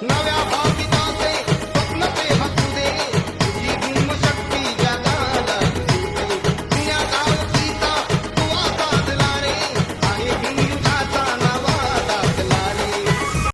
Now they are